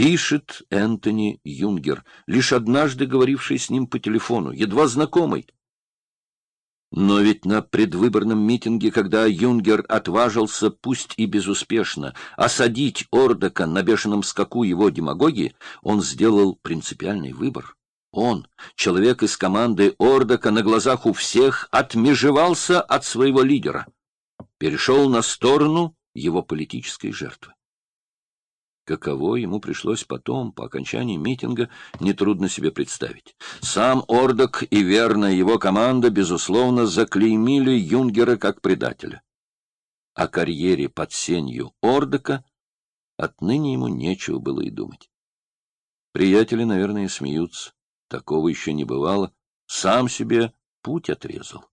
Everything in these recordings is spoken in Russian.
Пишет Энтони Юнгер, лишь однажды говоривший с ним по телефону, едва знакомый. Но ведь на предвыборном митинге, когда Юнгер отважился, пусть и безуспешно, осадить Ордока на бешеном скаку его демагогии, он сделал принципиальный выбор. Он, человек из команды Ордока, на глазах у всех отмежевался от своего лидера, перешел на сторону его политической жертвы. Каково ему пришлось потом, по окончании митинга, нетрудно себе представить. Сам Ордок и верная его команда, безусловно, заклеймили Юнгера как предателя. О карьере под сенью Ордока отныне ему нечего было и думать. Приятели, наверное, смеются. Такого еще не бывало. Сам себе путь отрезал.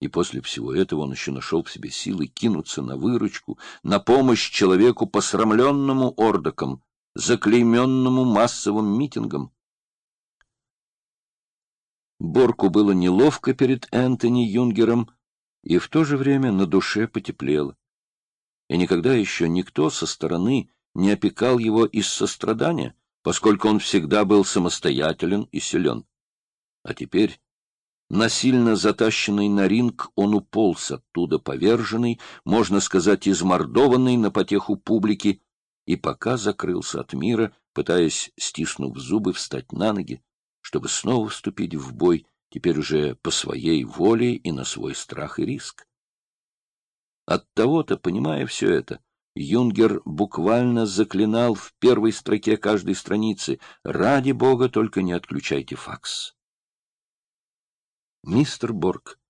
И после всего этого он еще нашел в себе силы кинуться на выручку, на помощь человеку, посрамленному ордоком, заклейменному массовым митингом. Борку было неловко перед Энтони Юнгером, и в то же время на душе потеплело. И никогда еще никто со стороны не опекал его из сострадания, поскольку он всегда был самостоятелен и силен. А теперь Насильно затащенный на ринг, он уполз оттуда поверженный, можно сказать, измордованный на потеху публики, и пока закрылся от мира, пытаясь, стиснув зубы, встать на ноги, чтобы снова вступить в бой, теперь уже по своей воле и на свой страх и риск. От того-то, понимая все это, Юнгер буквально заклинал в первой строке каждой страницы «Ради Бога, только не отключайте факс». «Мистер Борг,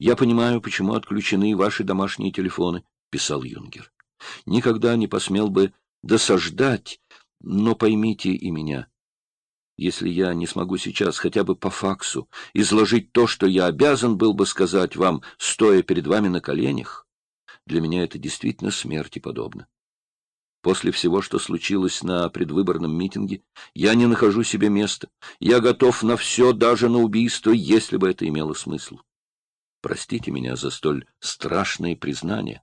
я понимаю, почему отключены ваши домашние телефоны», — писал Юнгер. «Никогда не посмел бы досаждать, но поймите и меня. Если я не смогу сейчас хотя бы по факсу изложить то, что я обязан был бы сказать вам, стоя перед вами на коленях, для меня это действительно смерти подобно. После всего, что случилось на предвыборном митинге, я не нахожу себе места. Я готов на все, даже на убийство, если бы это имело смысл. Простите меня за столь страшные признания.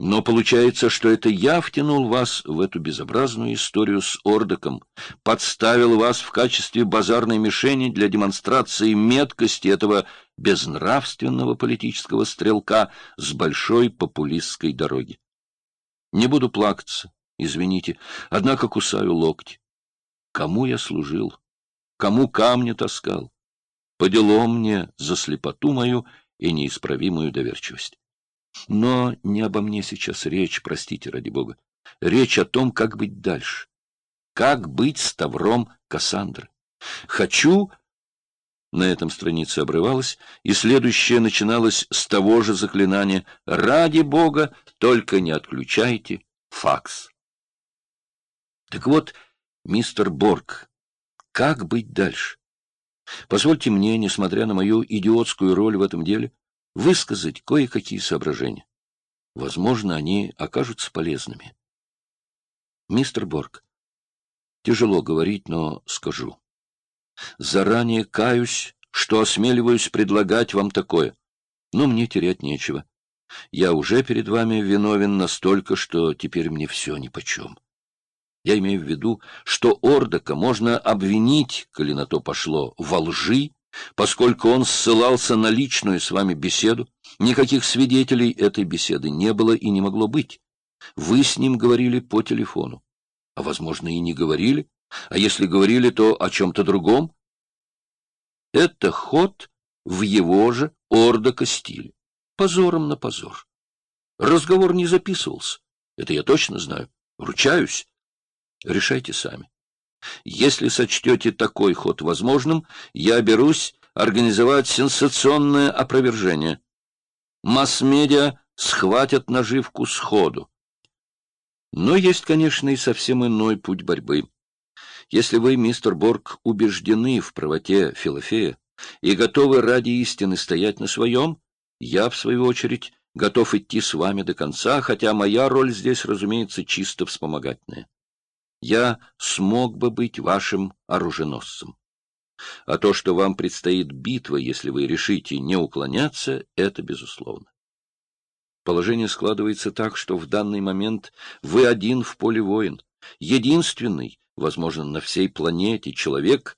Но получается, что это я втянул вас в эту безобразную историю с Ордоком, подставил вас в качестве базарной мишени для демонстрации меткости этого безнравственного политического стрелка с большой популистской дороги. Не буду плакаться, Извините, однако кусаю локти. Кому я служил? Кому камни таскал? По делам мне за слепоту мою и неисправимую доверчивость. Но не обо мне сейчас речь, простите, ради бога. Речь о том, как быть дальше. Как быть с Тавром Кассандры. Хочу... На этом странице обрывалась, и следующее начиналось с того же заклинания «Ради Бога, только не отключайте факс». Так вот, мистер Борг, как быть дальше? Позвольте мне, несмотря на мою идиотскую роль в этом деле, высказать кое-какие соображения. Возможно, они окажутся полезными. Мистер Борг, тяжело говорить, но скажу. Заранее каюсь, что осмеливаюсь предлагать вам такое, но мне терять нечего. Я уже перед вами виновен настолько, что теперь мне все нипочем. Я имею в виду, что Ордока можно обвинить, коли на то пошло, во лжи, поскольку он ссылался на личную с вами беседу. Никаких свидетелей этой беседы не было и не могло быть. Вы с ним говорили по телефону. А, возможно, и не говорили. А если говорили, то о чем-то другом. Это ход в его же Ордока стиле. Позором на позор. Разговор не записывался. Это я точно знаю. Ручаюсь. Решайте сами. Если сочтете такой ход возможным, я берусь организовать сенсационное опровержение. Масс-медиа схватят наживку сходу. Но есть, конечно, и совсем иной путь борьбы. Если вы, мистер Борг, убеждены в правоте Филофея и готовы ради истины стоять на своем, я, в свою очередь, готов идти с вами до конца, хотя моя роль здесь, разумеется, чисто вспомогательная я смог бы быть вашим оруженосцем. А то, что вам предстоит битва, если вы решите не уклоняться, это безусловно. Положение складывается так, что в данный момент вы один в поле воин, Единственный, возможно, на всей планете человек,